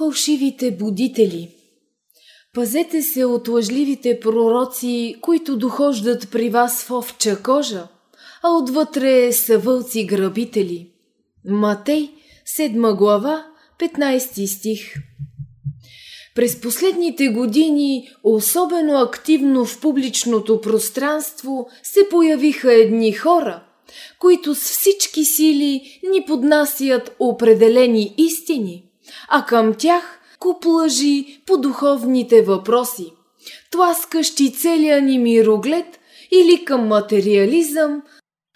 Фалшивите будители. Пазете се от лъжливите пророци, които дохождат при вас в овча кожа, а отвътре са вълци грабители. Матей, 7 глава, 15 стих. През последните години, особено активно в публичното пространство, се появиха едни хора, които с всички сили ни поднасят определени истини, а към тях куп лъжи по духовните въпроси, тласкащи целия ни мироглед или към материализъм,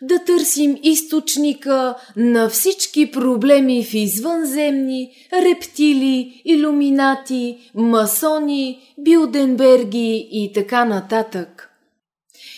да търсим източника на всички проблеми в извънземни, рептили, иллюминати, масони, билденберги и така нататък.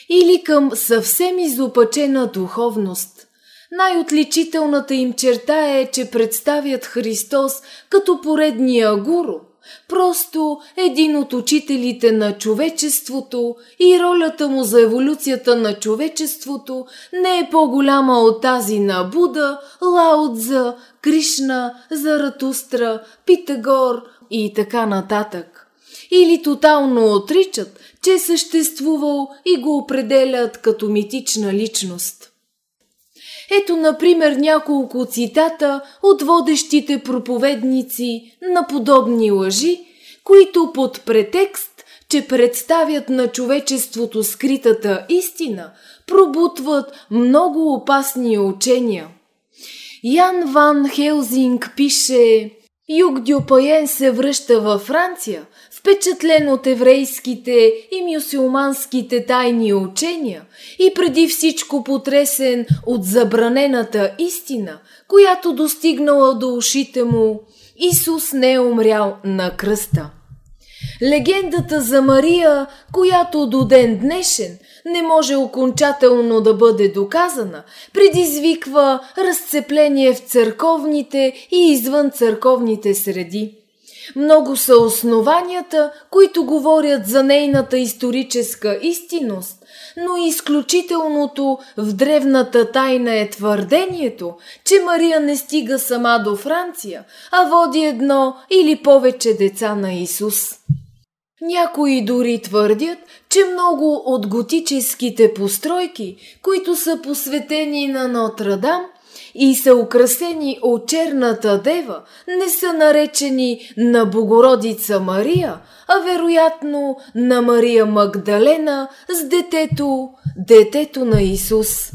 Или към съвсем изопачена духовност. Най-отличителната им черта е, че представят Христос като поредния гуру – Просто един от учителите на човечеството и ролята му за еволюцията на човечеството не е по-голяма от тази на Буда, Лаудза, Кришна, Заратустра, Питагор и така нататък. Или тотално отричат, че съществувал и го определят като митична личност. Ето, например, няколко цитата от водещите проповедници на подобни лъжи, които под претекст, че представят на човечеството скритата истина, пробутват много опасни учения. Ян Ван Хелзинг пише Юг Дюпаен се връща във Франция, впечатлен от еврейските и мюсюлманските тайни учения и преди всичко потресен от забранената истина, която достигнала до ушите му, Исус не е умрял на кръста. Легендата за Мария, която до ден днешен не може окончателно да бъде доказана, предизвиква разцепление в църковните и извън църковните среди. Много са основанията, които говорят за нейната историческа истинност, но изключителното в древната тайна е твърдението, че Мария не стига сама до Франция, а води едно или повече деца на Исус. Някои дори твърдят, че много от готическите постройки, които са посветени на Нотрадам и са украсени от черната дева, не са наречени на Богородица Мария, а вероятно на Мария Магдалена с детето, детето на Исус.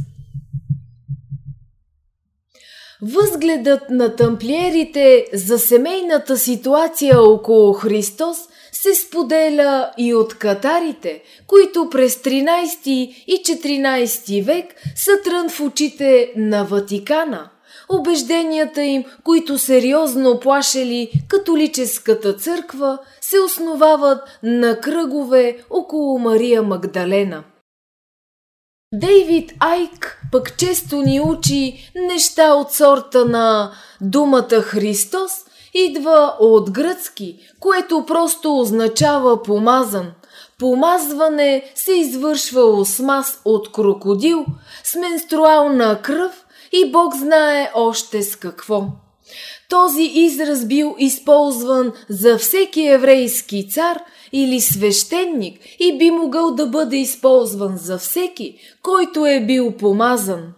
Възгледът на тамплиерите за семейната ситуация около Христос се споделя и от катарите, които през 13 и 14 век са трън в очите на Ватикана. Убежденията им, които сериозно плашели католическата църква, се основават на кръгове около Мария Магдалена. Дейвид Айк пък често ни учи неща от сорта на думата Христос – идва от гръцки, което просто означава помазан. Помазване се извършва осмаз от крокодил с менструална кръв и Бог знае още с какво. Този израз бил използван за всеки еврейски цар или свещеник и би могъл да бъде използван за всеки, който е бил помазан.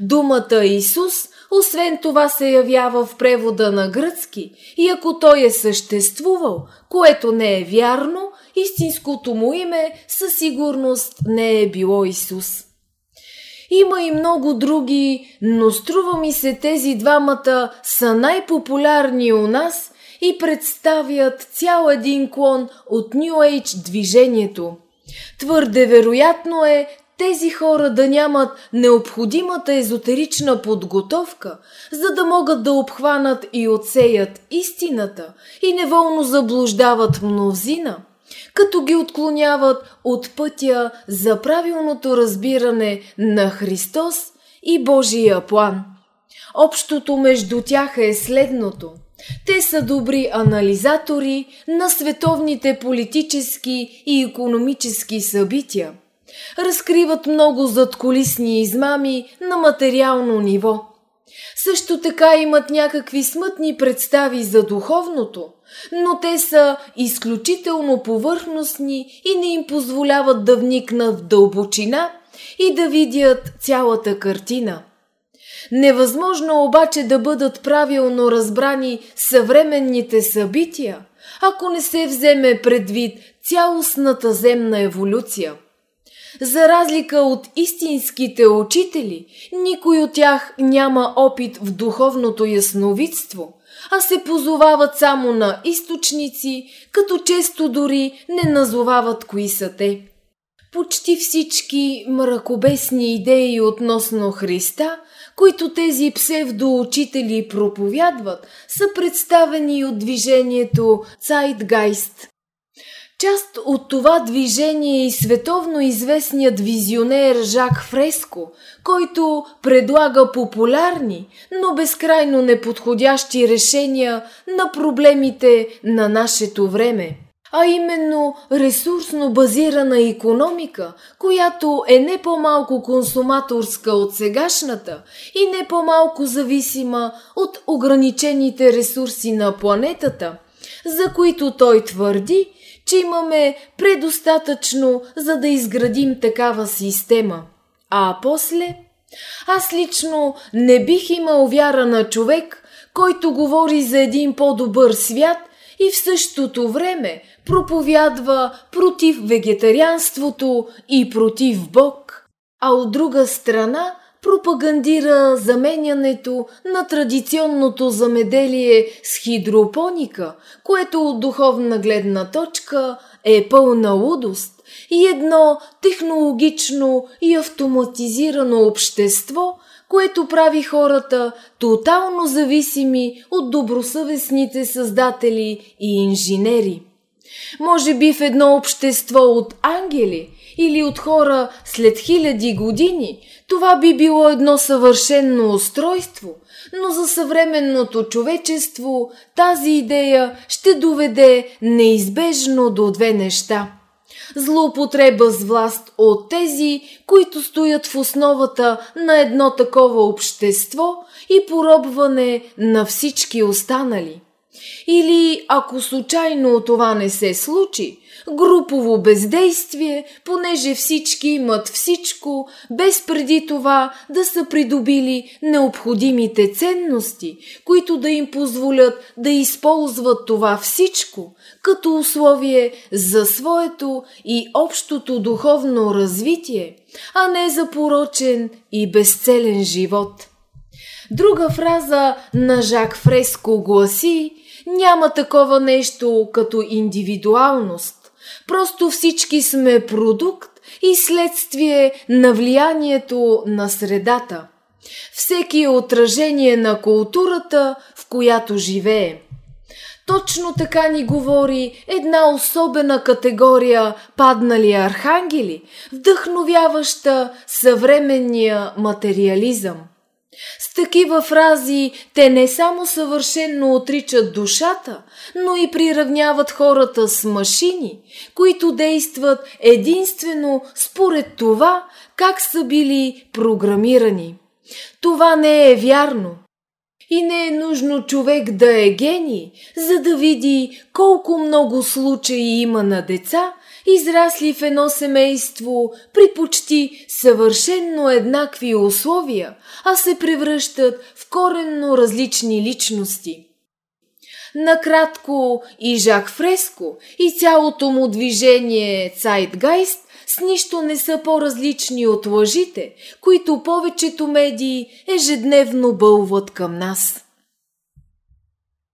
Думата Исус – освен това се явява в превода на гръцки и ако той е съществувал, което не е вярно, истинското му име със сигурност не е било Исус. Има и много други, но струва ми се тези двамата са най-популярни у нас и представят цял един клон от New Age движението. Твърде вероятно е тези хора да нямат необходимата езотерична подготовка, за да могат да обхванат и отсеят истината и неволно заблуждават мнозина, като ги отклоняват от пътя за правилното разбиране на Христос и Божия план. Общото между тях е следното – те са добри анализатори на световните политически и економически събития – разкриват много задколисни измами на материално ниво. Също така имат някакви смътни представи за духовното, но те са изключително повърхностни и не им позволяват да вникнат в дълбочина и да видят цялата картина. Невъзможно обаче да бъдат правилно разбрани съвременните събития, ако не се вземе предвид цялостната земна еволюция. За разлика от истинските учители, никой от тях няма опит в духовното ясновидство, а се позовават само на източници, като често дори не назовават кои са те. Почти всички мракобесни идеи относно Христа, които тези псевдоучители проповядват, са представени от движението Zeitgeist. Част от това движение е и световно известният визионер Жак Фреско, който предлага популярни, но безкрайно неподходящи решения на проблемите на нашето време а именно ресурсно базирана економика, която е не по-малко консуматорска от сегашната и не по-малко зависима от ограничените ресурси на планетата, за които той твърди, че имаме предостатъчно, за да изградим такава система. А после? Аз лично не бих имал вяра на човек, който говори за един по-добър свят и в същото време проповядва против вегетарианството и против Бог, а от друга страна пропагандира заменянето на традиционното замеделие с хидропоника, което от духовна гледна точка е пълна лудост и едно технологично и автоматизирано общество, което прави хората тотално зависими от добросъвестните създатели и инженери. Може би в едно общество от ангели или от хора след хиляди години това би било едно съвършенно устройство, но за съвременното човечество тази идея ще доведе неизбежно до две неща – злоупотреба с власт от тези, които стоят в основата на едно такова общество и поробване на всички останали. Или, ако случайно това не се случи, групово бездействие, понеже всички имат всичко, без преди това да са придобили необходимите ценности, които да им позволят да използват това всичко като условие за своето и общото духовно развитие, а не за порочен и безцелен живот. Друга фраза на Жак Фреско гласи няма такова нещо като индивидуалност. Просто всички сме продукт и следствие на влиянието на средата. Всеки е отражение на културата, в която живее. Точно така ни говори една особена категория паднали архангели, вдъхновяваща съвременния материализъм – с такива фрази те не само съвършенно отричат душата, но и приравняват хората с машини, които действат единствено според това, как са били програмирани. Това не е вярно. И не е нужно човек да е гений, за да види колко много случаи има на деца, израсли в едно семейство при почти съвършенно еднакви условия, а се превръщат в коренно различни личности. Накратко и Жак Фреско и цялото му движение Цайтгайст с нищо не са по-различни от лъжите, които повечето медии ежедневно бълват към нас.